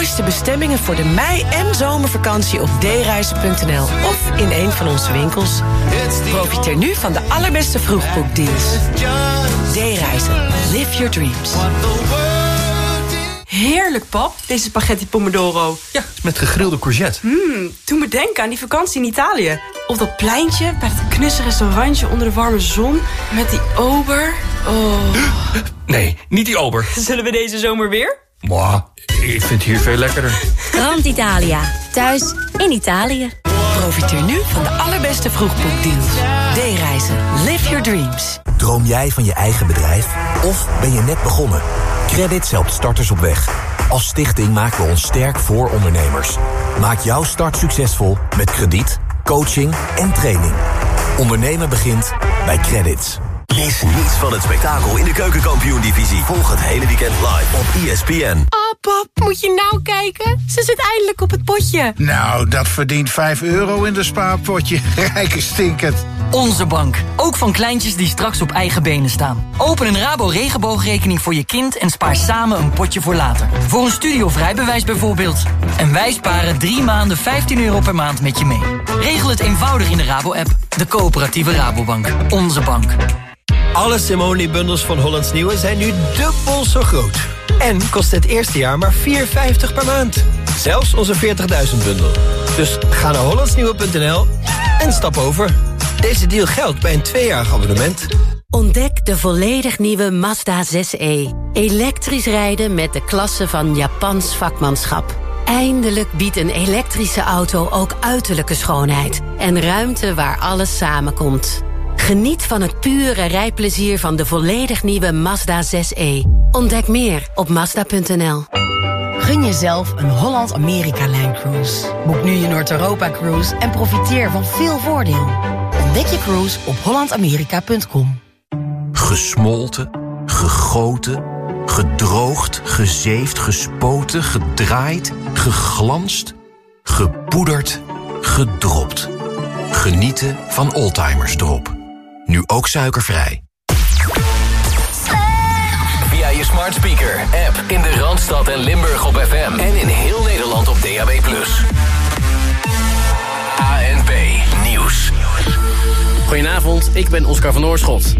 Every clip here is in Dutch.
Mooiste bestemmingen voor de mei- en zomervakantie op dereizen.nl of in een van onze winkels. Profiteer nu van de allerbeste vroegboekdeals. D-reizen. Live your dreams. Heerlijk, pap, deze spaghetti pomodoro. Ja, met gegrilde courgette. Mmm, me denken aan die vakantie in Italië. Op dat pleintje, bij dat knusse restaurantje onder de warme zon... met die ober. Oh. Nee, niet die ober. Zullen we deze zomer weer? Mwah, ik vind het hier veel lekkerder. Grand Italia. Thuis in Italië. Profiteer nu van de allerbeste vroegboekdeals. D-reizen. Live your dreams. Droom jij van je eigen bedrijf? Of ben je net begonnen? Credits helpt starters op weg. Als stichting maken we ons sterk voor ondernemers. Maak jouw start succesvol met krediet, coaching en training. Ondernemen begint bij Credits. Mis niets van het spektakel in de keukenkampioen-divisie. Volg het hele weekend live op ESPN. Oh, pap, moet je nou kijken? Ze zit eindelijk op het potje. Nou, dat verdient 5 euro in de spaarpotje. Rijke stinkend. Onze bank. Ook van kleintjes die straks op eigen benen staan. Open een Rabo regenboogrekening voor je kind en spaar samen een potje voor later. Voor een studie of rijbewijs bijvoorbeeld. En wij sparen drie maanden 15 euro per maand met je mee. Regel het eenvoudig in de Rabo-app. De coöperatieve Rabobank. Onze bank. Alle Simone-bundels van Hollands Nieuwe zijn nu dubbel zo groot. En kost het eerste jaar maar 4,50 per maand. Zelfs onze 40.000-bundel. Dus ga naar hollandsnieuwe.nl en stap over. Deze deal geldt bij een tweejarig abonnement. Ontdek de volledig nieuwe Mazda 6e. Elektrisch rijden met de klasse van Japans vakmanschap. Eindelijk biedt een elektrische auto ook uiterlijke schoonheid. En ruimte waar alles samenkomt. Geniet van het pure rijplezier van de volledig nieuwe Mazda 6e. Ontdek meer op Mazda.nl. Gun jezelf een Holland-Amerika-lijncruise. Boek nu je Noord-Europa-cruise en profiteer van veel voordeel. Ontdek je cruise op hollandamerika.com. Gesmolten, gegoten, gedroogd, gezeefd, gespoten, gedraaid, geglanst, gepoederd, gedropt. Genieten van Oldtimers Drop. Nu ook suikervrij. Via je smart speaker, app in de Randstad en Limburg op FM. En in heel Nederland op DAB+. Goedenavond, ik ben Oscar van Oorschot.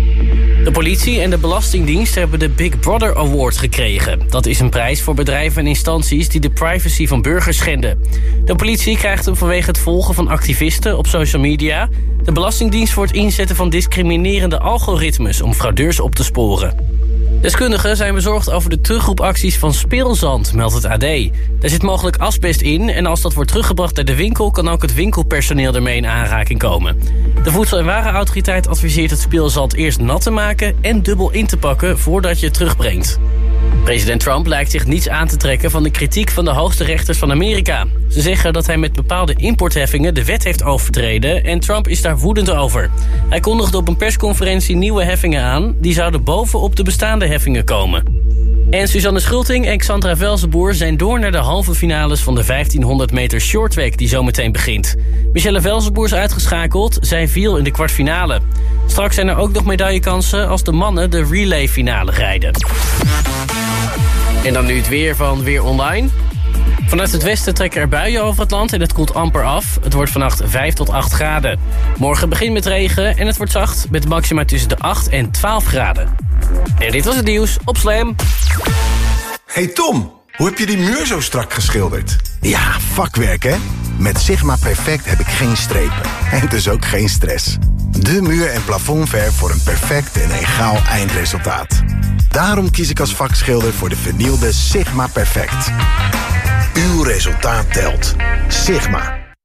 De politie en de Belastingdienst hebben de Big Brother Award gekregen. Dat is een prijs voor bedrijven en instanties die de privacy van burgers schenden. De politie krijgt hem vanwege het volgen van activisten op social media. De Belastingdienst voor het inzetten van discriminerende algoritmes om fraudeurs op te sporen. Deskundigen zijn bezorgd over de terugroepacties van speelzand, meldt het AD. Daar zit mogelijk asbest in en als dat wordt teruggebracht naar de winkel... kan ook het winkelpersoneel ermee in aanraking komen. De Voedsel- en Warenautoriteit adviseert het speelzand eerst nat te maken... en dubbel in te pakken voordat je het terugbrengt. President Trump lijkt zich niets aan te trekken van de kritiek van de hoogste rechters van Amerika. Ze zeggen dat hij met bepaalde importheffingen de wet heeft overtreden en Trump is daar woedend over. Hij kondigde op een persconferentie nieuwe heffingen aan, die zouden bovenop de bestaande heffingen komen. En Suzanne Schulting en Xandra Velzenboer zijn door naar de halve finales van de 1500 meter shorttrack die zometeen begint. Michelle Velzenboer is uitgeschakeld, zij viel in de kwartfinale. Straks zijn er ook nog medaillekansen als de mannen de relay finale rijden. En dan nu het weer van Weer Online. Vanuit het westen trekken er buien over het land en het koelt amper af. Het wordt vannacht 5 tot 8 graden. Morgen begint met regen en het wordt zacht met maxima tussen de 8 en 12 graden. En dit was het nieuws op Slam. Hey Tom, hoe heb je die muur zo strak geschilderd? Ja, vakwerk hè? Met Sigma Perfect heb ik geen strepen. En dus ook geen stress. De muur- en plafondverf voor een perfect en egaal eindresultaat. Daarom kies ik als vakschilder voor de vernielde Sigma Perfect. Uw resultaat telt. Sigma.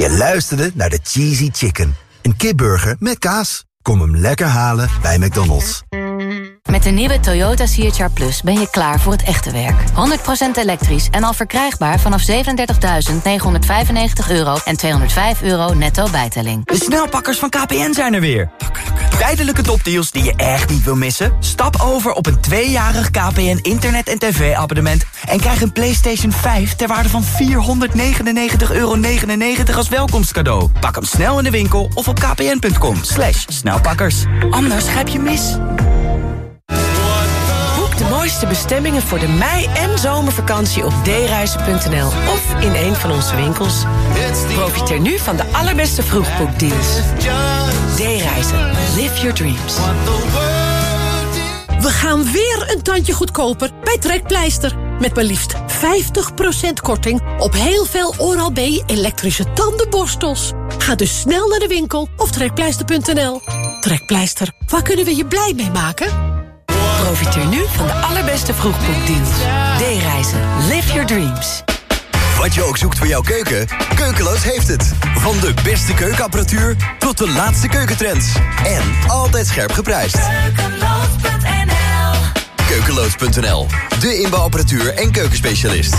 Je luisterde naar de Cheesy Chicken. Een kipburger met kaas. Kom hem lekker halen bij McDonald's. Met de nieuwe Toyota CHR Plus ben je klaar voor het echte werk. 100% elektrisch en al verkrijgbaar vanaf 37.995 euro en 205 euro netto bijtelling. De snelpakkers van KPN zijn er weer. Tijdelijke topdeals die je echt niet wil missen? Stap over op een tweejarig KPN internet- en tv-abonnement... en krijg een PlayStation 5 ter waarde van 499,99 euro als welkomstcadeau. Pak hem snel in de winkel of op kpn.com. Snelpakkers. Anders grijp je mis. Mooiste bestemmingen voor de mei- en zomervakantie op dereizen.nl of in een van onze winkels. Profiteer nu van de allerbeste vroegboekdeals. D-reizen. Live your dreams. We gaan weer een tandje goedkoper bij Trekpleister. Met maar liefst 50% korting op heel veel Oral-B elektrische tandenborstels. Ga dus snel naar de winkel of trekpleister.nl. Trekpleister, waar kunnen we je blij mee maken? Profiteer nu van de allerbeste vroegboekdeals. D-reizen. Live your dreams. Wat je ook zoekt voor jouw keuken, Keukeloos heeft het. Van de beste keukenapparatuur tot de laatste keukentrends. En altijd scherp geprijsd. Keukeloos.nl, de inbouwapparatuur en keukenspecialist.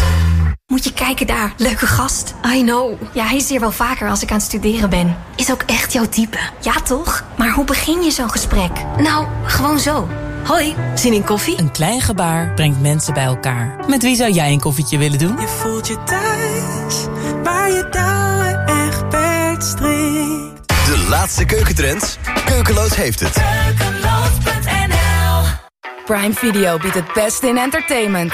Moet je kijken daar, leuke gast. I know. Ja, hij is hier wel vaker als ik aan het studeren ben. Is ook echt jouw type. Ja, toch? Maar hoe begin je zo'n gesprek? Nou, gewoon zo. Hoi, zin in koffie? Een klein gebaar brengt mensen bij elkaar. Met wie zou jij een koffietje willen doen? Je voelt je thuis, waar je touwen echt strikt. De laatste keukentrends, Keukeloos heeft het. Keukeloos.nl Prime Video biedt het beste in entertainment.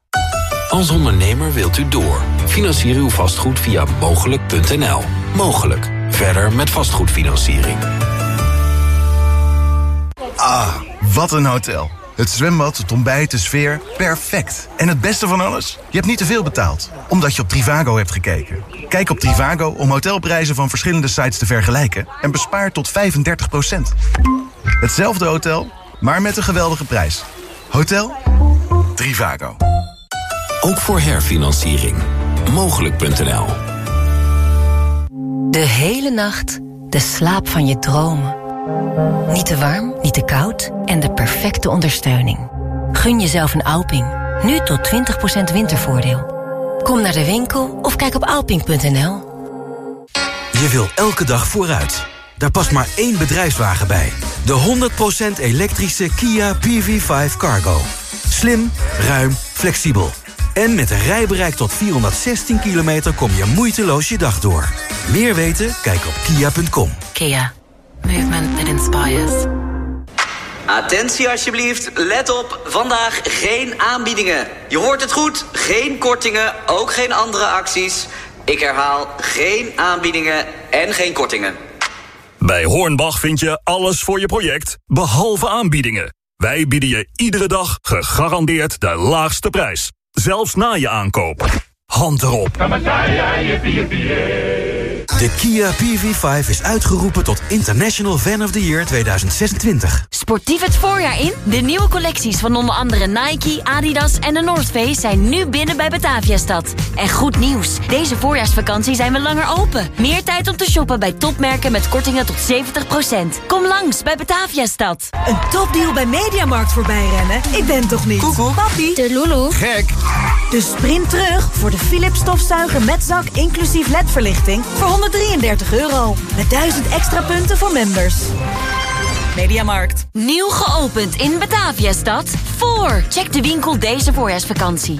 Als ondernemer wilt u door. Financier uw vastgoed via mogelijk.nl. Mogelijk. Verder met vastgoedfinanciering. Ah, wat een hotel. Het zwembad, het ontbijt, de sfeer, perfect. En het beste van alles? Je hebt niet te veel betaald, omdat je op Trivago hebt gekeken. Kijk op Trivago om hotelprijzen van verschillende sites te vergelijken... en bespaar tot 35% Hetzelfde hotel, maar met een geweldige prijs. Hotel Trivago. Ook voor herfinanciering. Mogelijk.nl De hele nacht de slaap van je dromen. Niet te warm, niet te koud en de perfecte ondersteuning. Gun jezelf een Alping. Nu tot 20% wintervoordeel. Kom naar de winkel of kijk op alping.nl. Je wil elke dag vooruit. Daar past maar één bedrijfswagen bij. De 100% elektrische Kia PV5 Cargo. Slim, ruim, flexibel. En met een rijbereik tot 416 kilometer kom je moeiteloos je dag door. Meer weten? Kijk op kia.com. Kia. Movement that inspires. Attentie alsjeblieft, let op, vandaag geen aanbiedingen. Je hoort het goed, geen kortingen, ook geen andere acties. Ik herhaal, geen aanbiedingen en geen kortingen. Bij Hornbach vind je alles voor je project, behalve aanbiedingen. Wij bieden je iedere dag gegarandeerd de laagste prijs. Zelfs na je aankoop. Hand erop. De Kia PV5 is uitgeroepen tot International Fan of the Year 2026. Sportief het voorjaar in? De nieuwe collecties van onder andere Nike, Adidas en de North Face zijn nu binnen bij Bataviastad. En goed nieuws, deze voorjaarsvakantie zijn we langer open. Meer tijd om te shoppen bij topmerken met kortingen tot 70%. Kom langs bij Bataviastad. Een topdeal bij Mediamarkt voorbij rennen? Ik ben toch niet? Koekoek. Papi. De Lulu. Gek. Dus sprint terug voor de Philips stofzuiger met zak inclusief ledverlichting voor 133 euro. Met 1000 extra punten voor members. Mediamarkt. Nieuw geopend in Bataviastad. Voor. Check de winkel deze voorjaarsvakantie.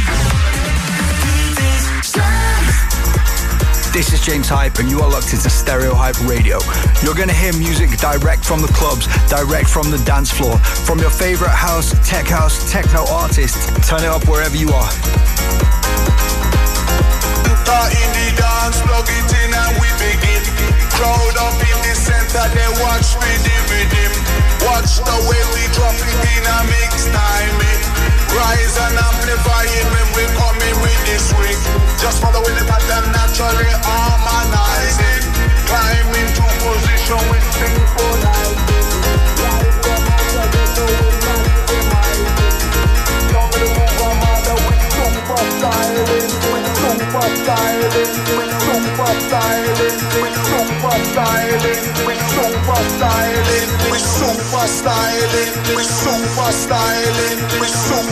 This is James Hype, and you are locked into Stereo Hype Radio. You're gonna hear music direct from the clubs, direct from the dance floor, from your favorite house, tech house, techno artists. Turn it up wherever you are. The dance, plug it in and we begin. Crowd up in the center, they watch me with him. Watch the way we drop it in a mix timing. Rise and amplify it when we coming with this swing. Just following the pattern naturally harmonizing. Climb into position with synchronizing.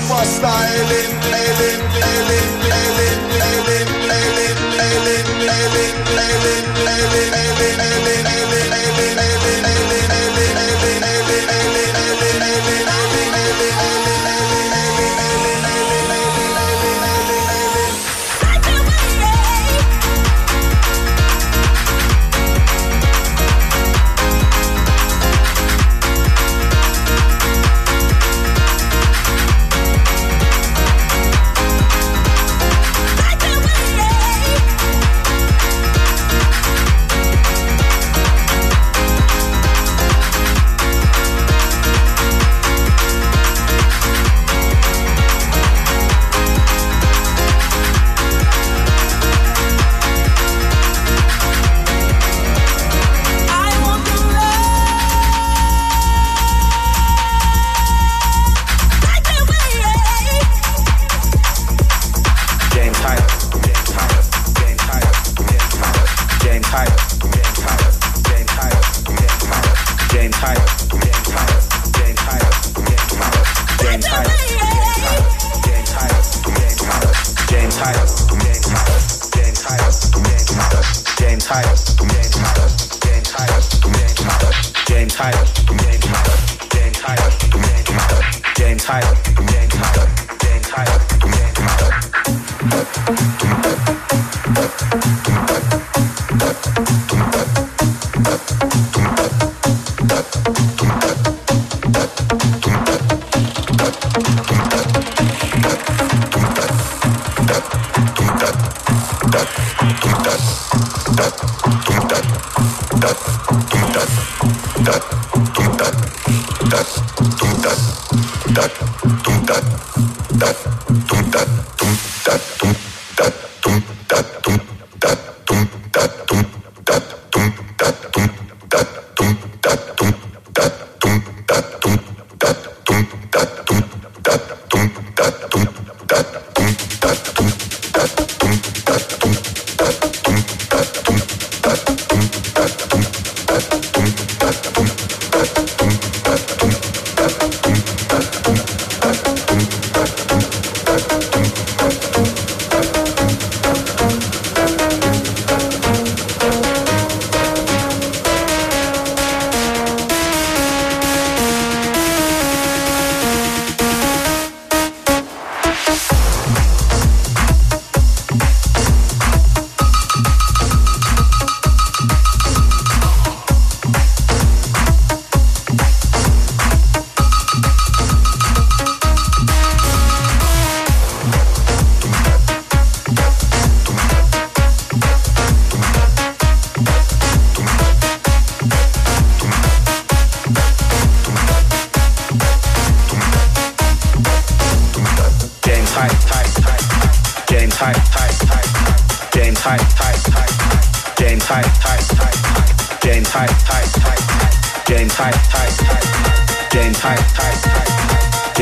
for styling, styling.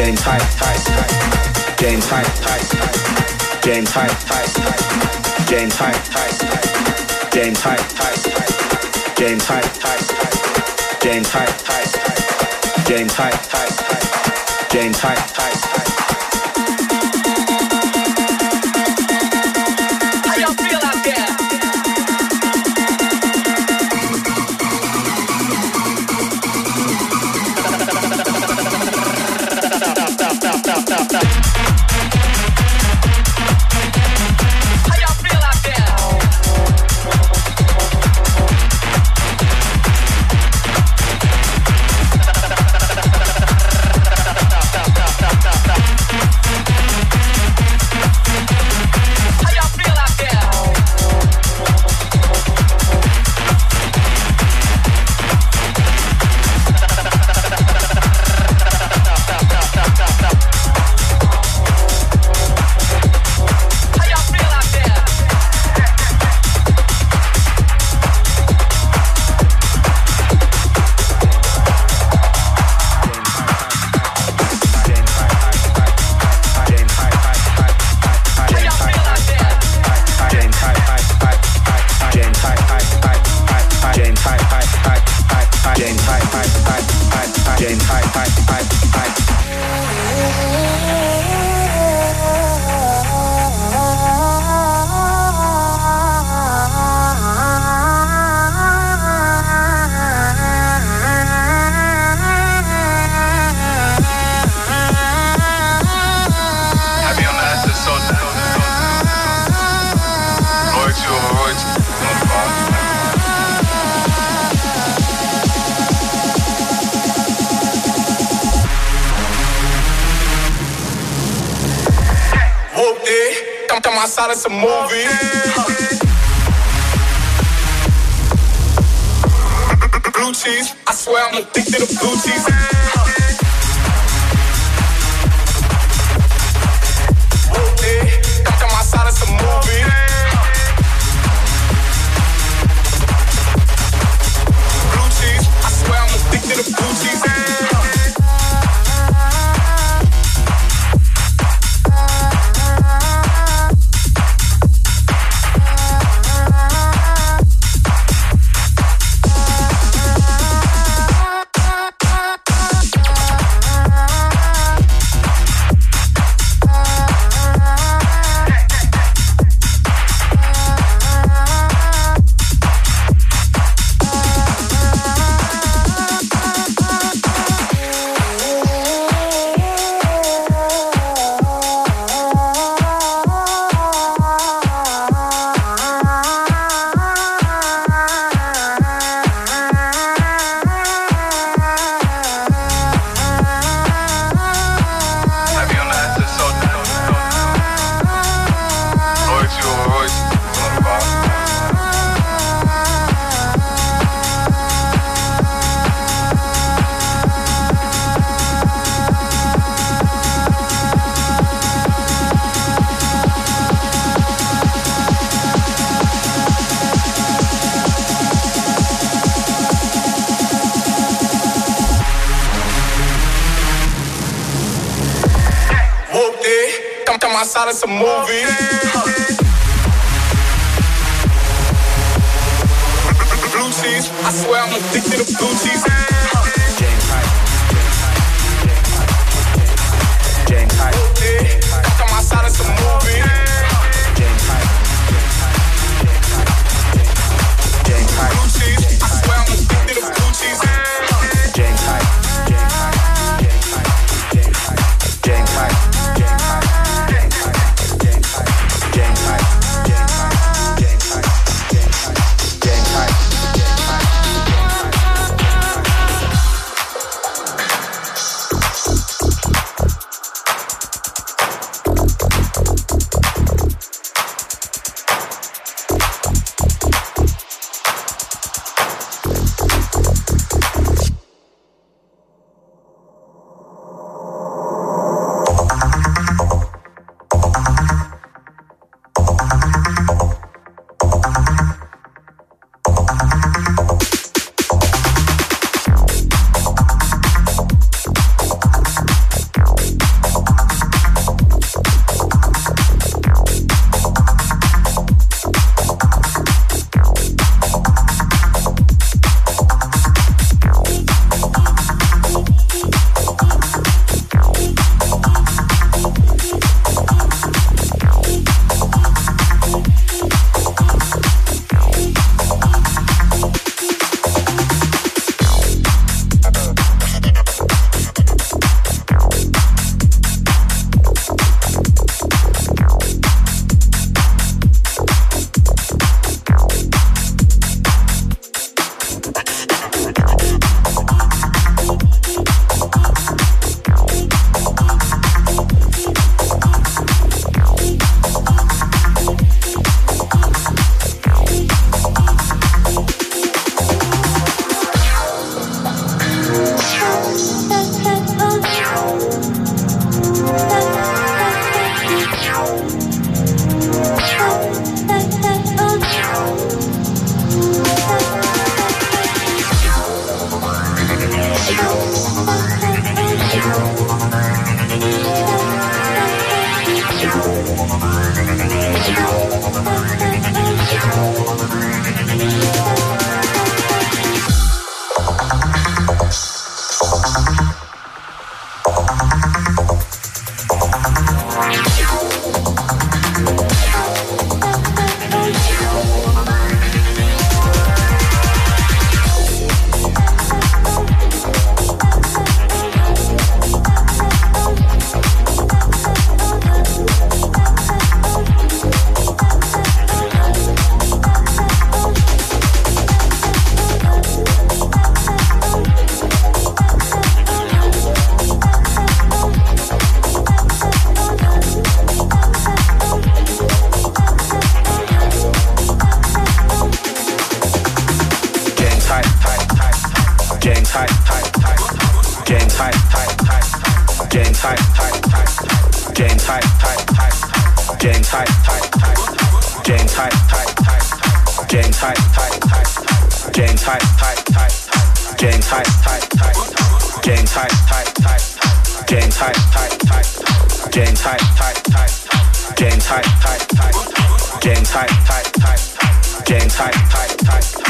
James tight, tight, tight. James tight, tight, James Hype, tight, James tight. Hype, James tight, tight. James tight, tight, James Hype, tight, James tight. Hype, James tight, tight. outside of some movies. Huh. Blue cheese, I swear I'm addicted to blue cheese. Huh. Yeah, got them outside of some movies. Huh. Blue cheese, I swear I'm addicted to blue cheese. Whoop it. Come come outside, it's a movie. Blue cheese. I swear I'm addicted to blue cheese. Whoop it. Come come outside, it's a movie. Blue. I swear I'm addicted to blue. Game tight Hype, tight, tight, tight, Hype, tight, tight, tight, Hype, Hype, tight, tight, Hype, tight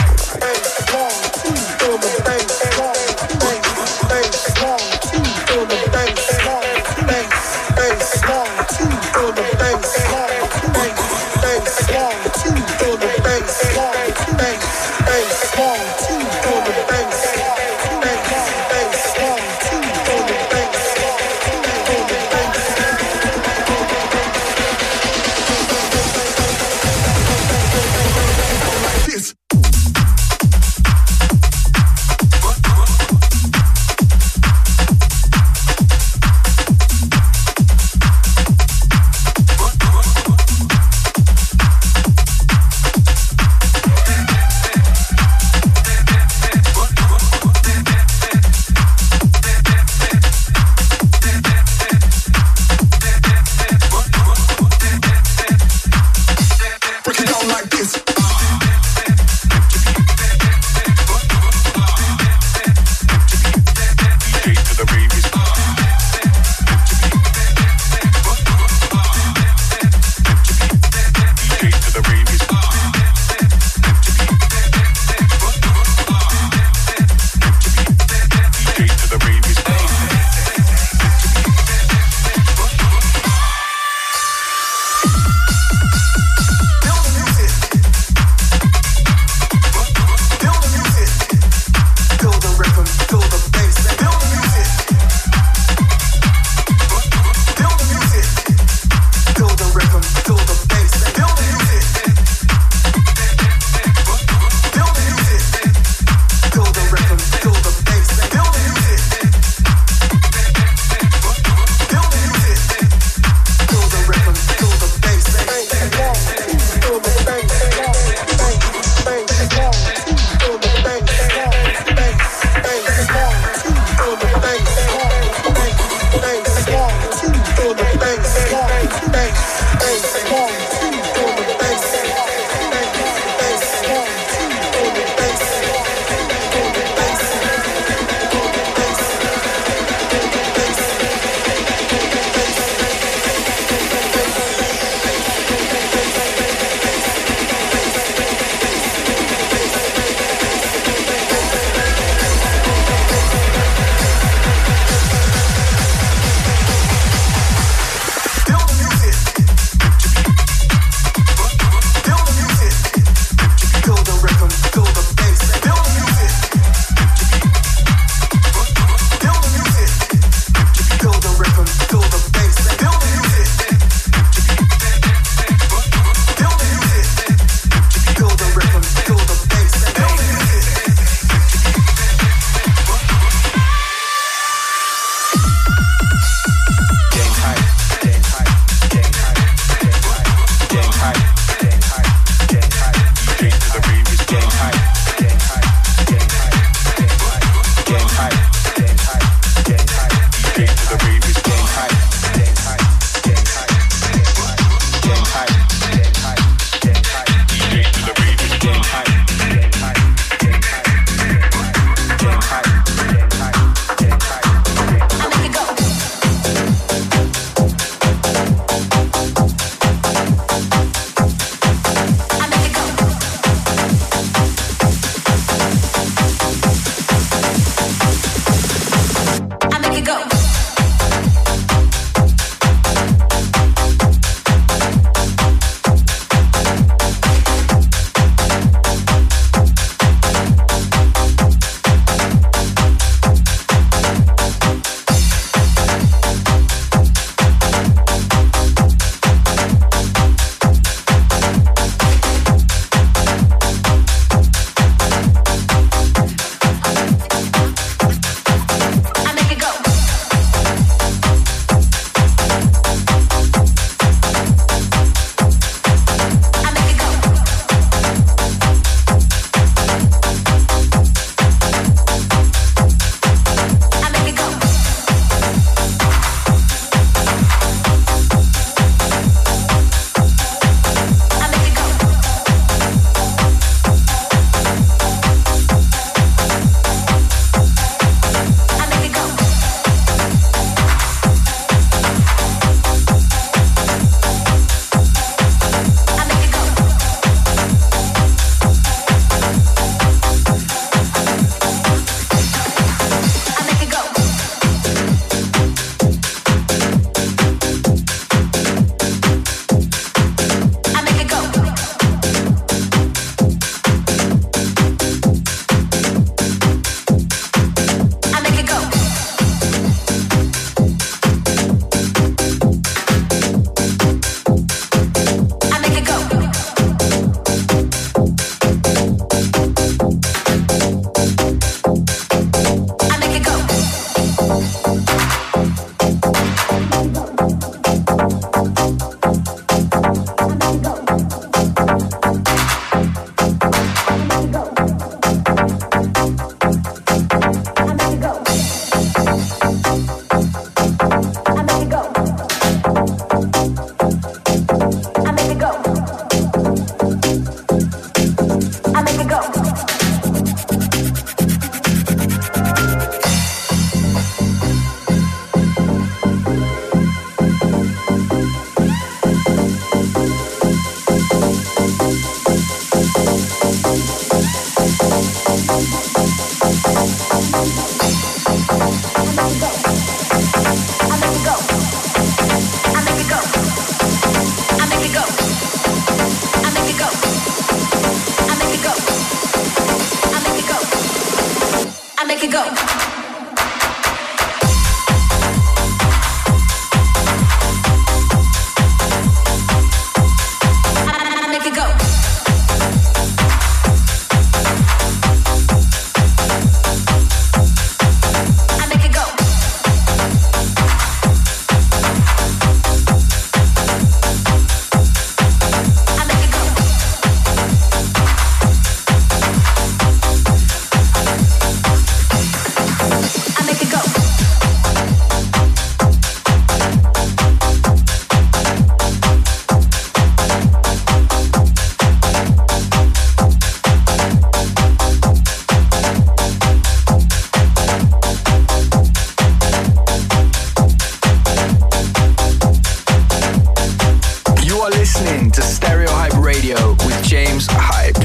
are listening to Stereo Hype Radio with James Hype.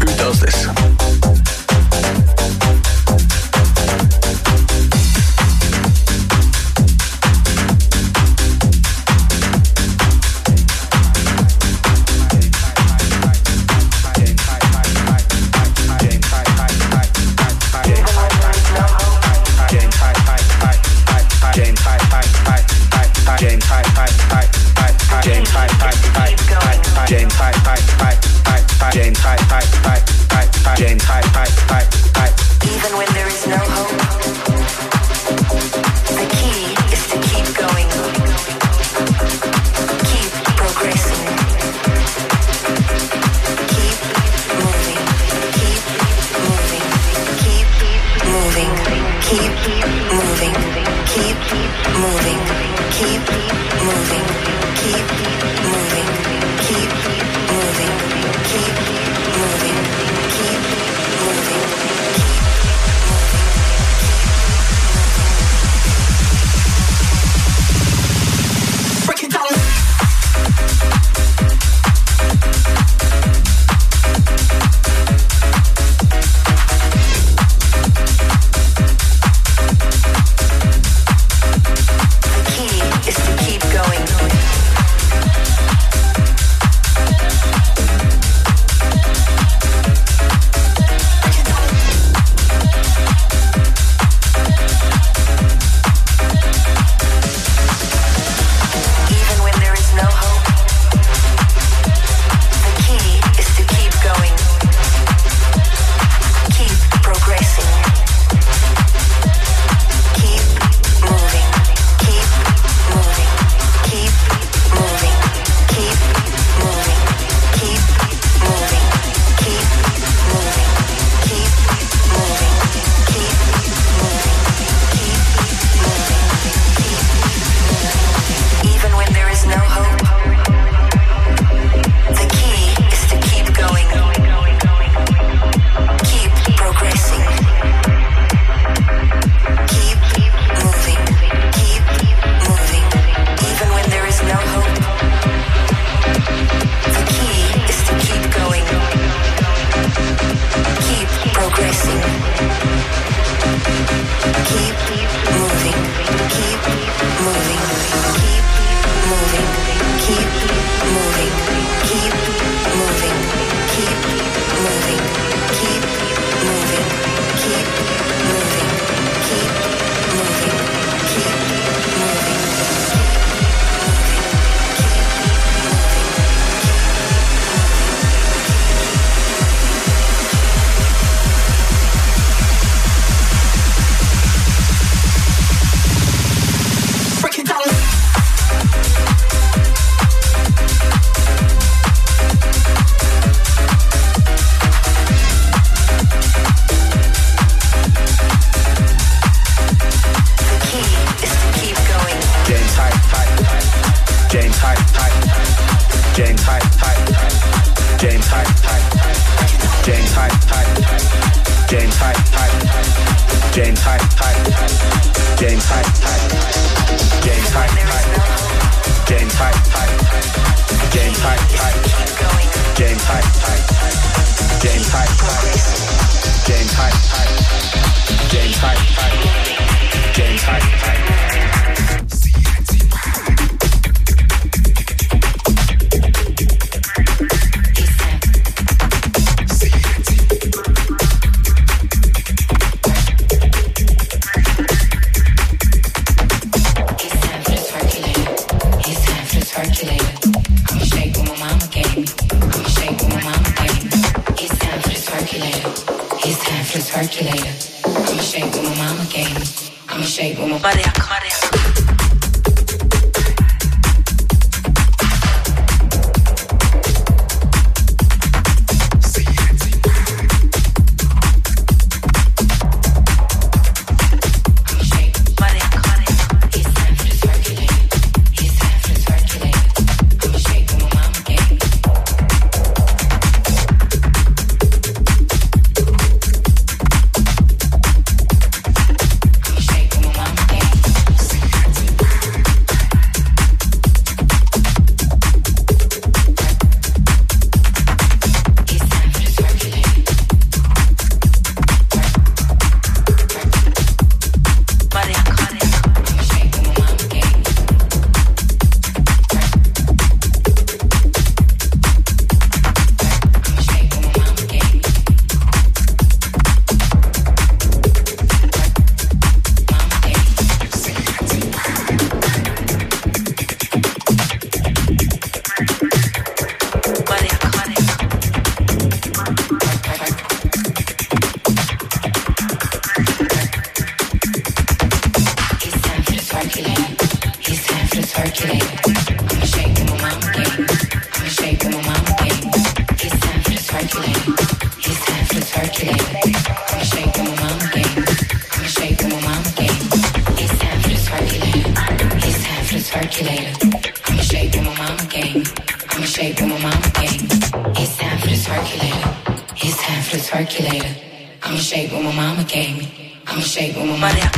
Who does this? Come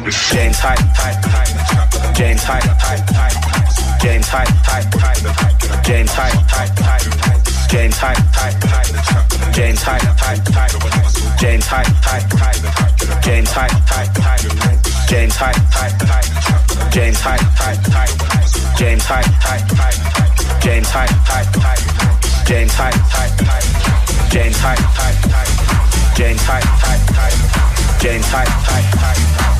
James Hype, James Hype, James Hype, James Hype, James Hype, James Hype, James Hype, James Hype, James Hype, James Hype, James Hype, James Hype, James Hype, James Hype, James Hype, James Hype, James Hype,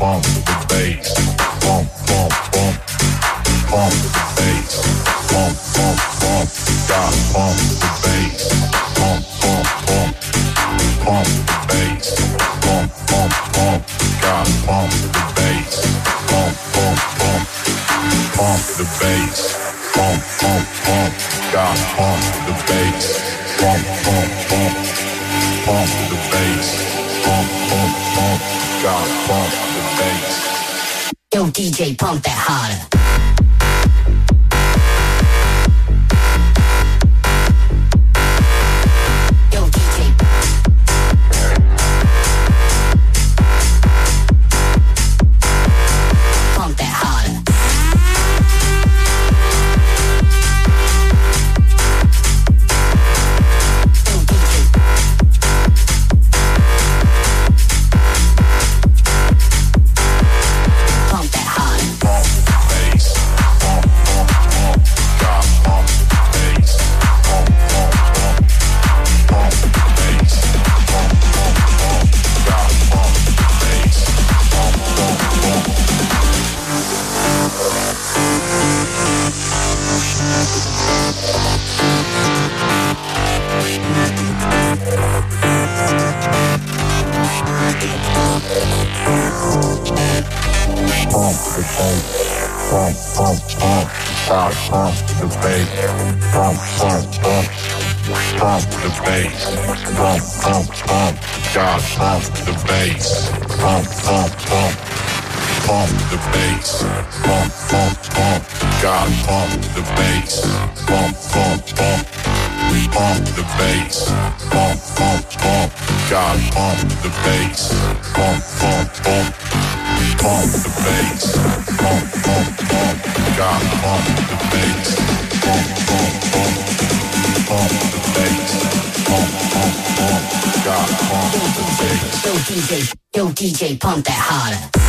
pump. days. Pump that harder.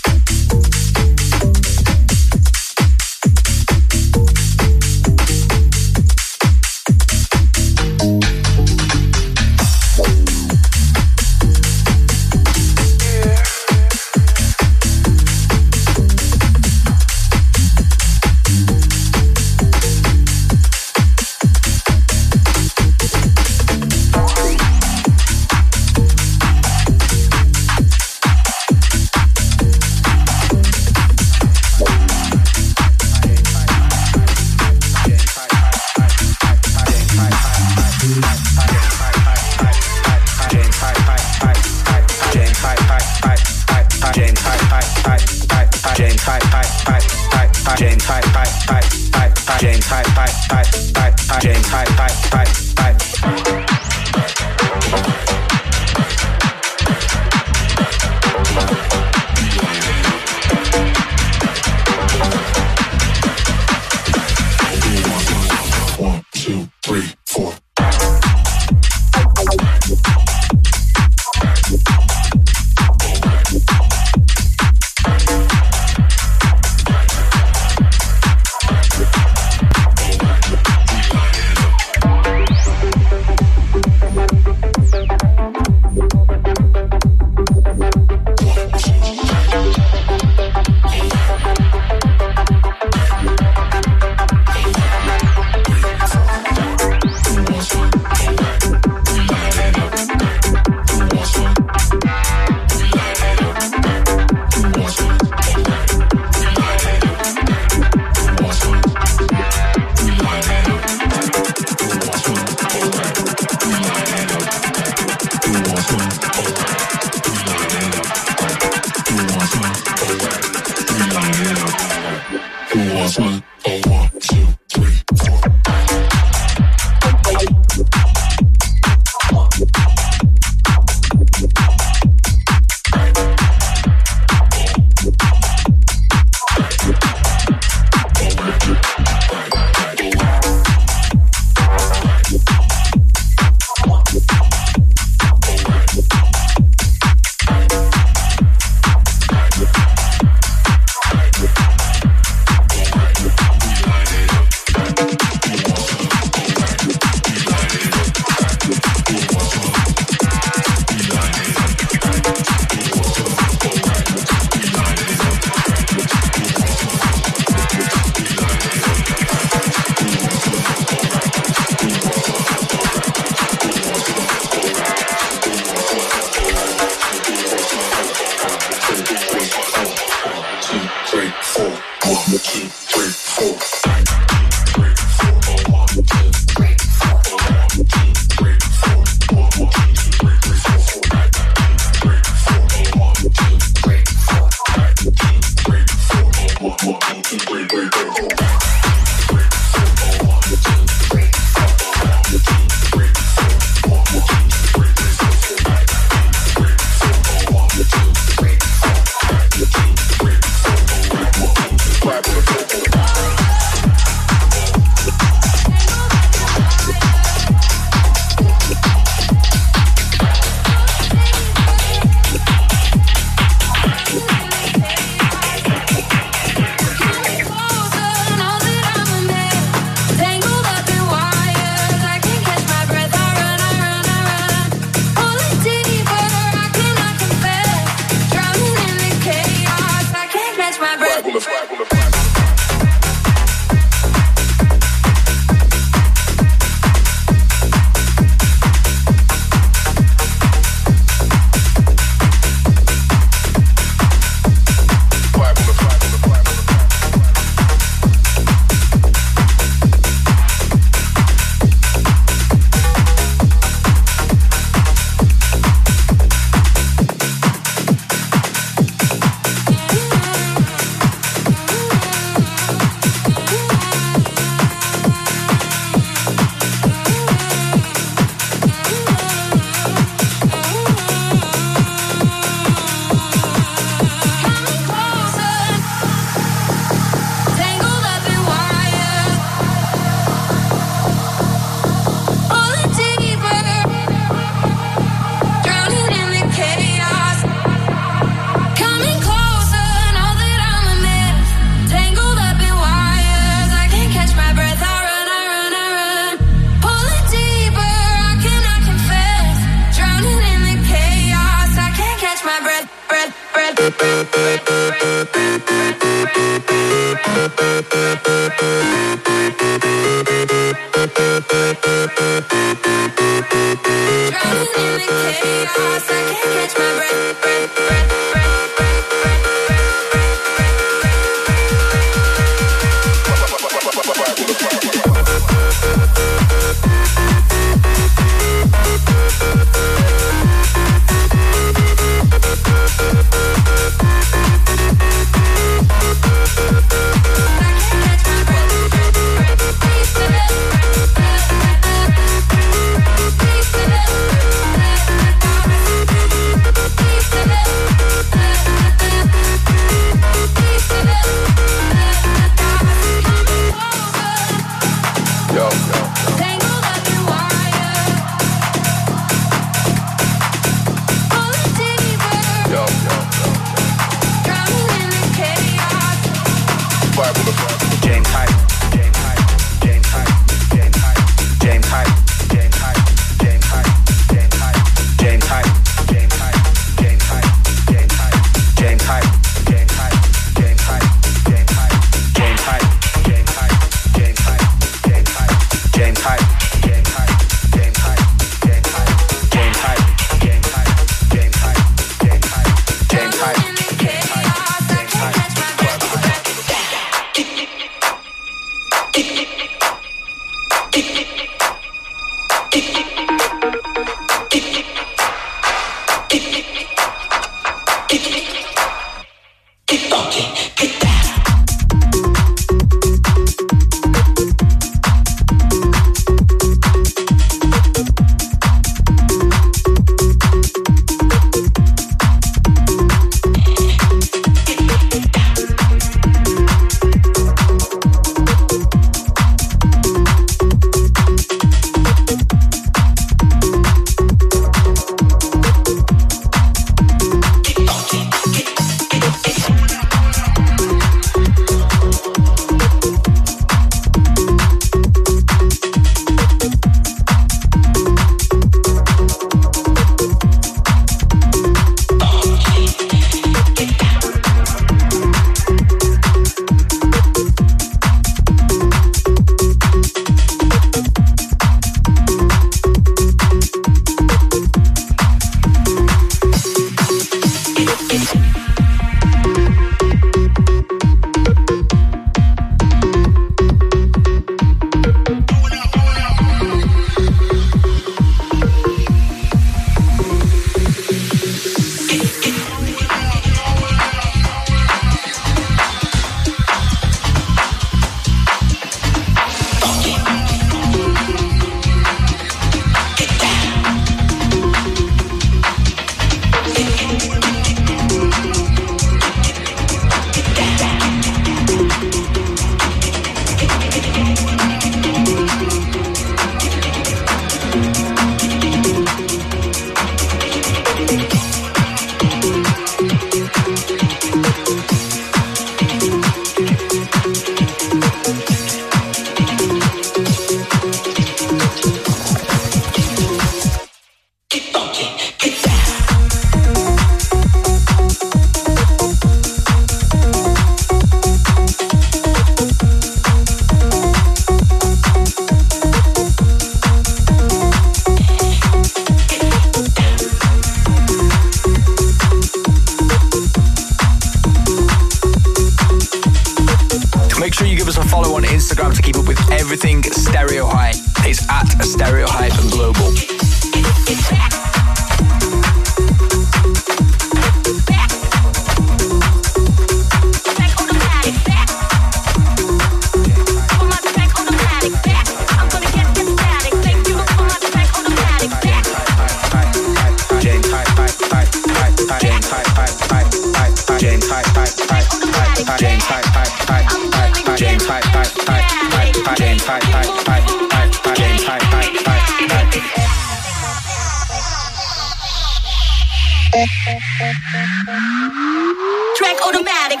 automatic.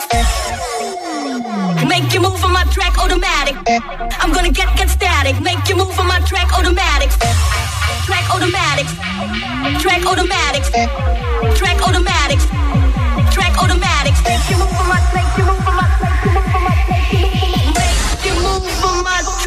Make you move on my track automatic. I'm gonna get get static. Make you move on my track automatic. Track automatic. Track automatic. Track automatic. Track automatic. Make you move on my make you move on my make you move on my make you move on my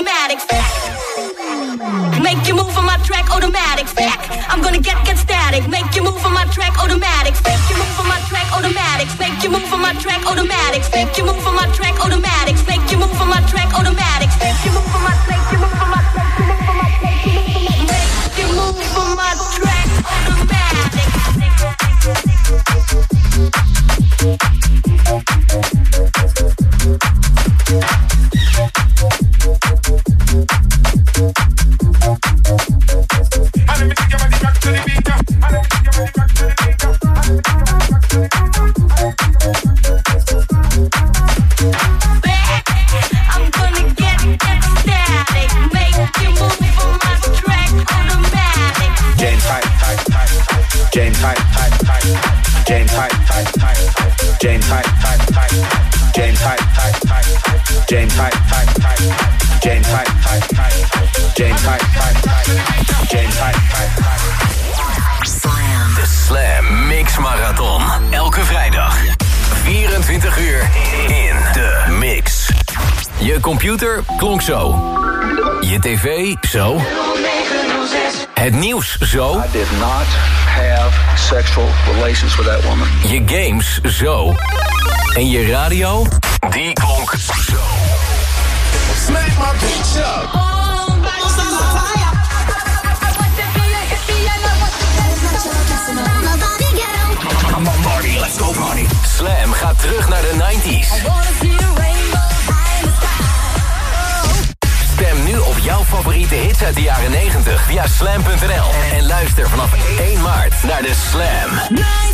automatic. Make you move on my track automatic. I'm gonna get get static. Make you move on my track automatic. Make you move on my track automatic. Make you move on my track automatic. Make you move on my track automatic. Make you move on my track automatic. Make you move on my make you James Hype, Hype, Hype, Hype, hype. De Slam Mix Marathon. Elke vrijdag. 24 uur in de mix. Je computer klonk zo. Je tv zo. Het nieuws zo. I did not have sexual relations with that woman. Je games zo. En je radio, die klonk Slam gaat terug naar de 90s. Stem nu op jouw favoriete hits uit de jaren 90 via slam.nl. En luister vanaf 1 maart naar de Slam.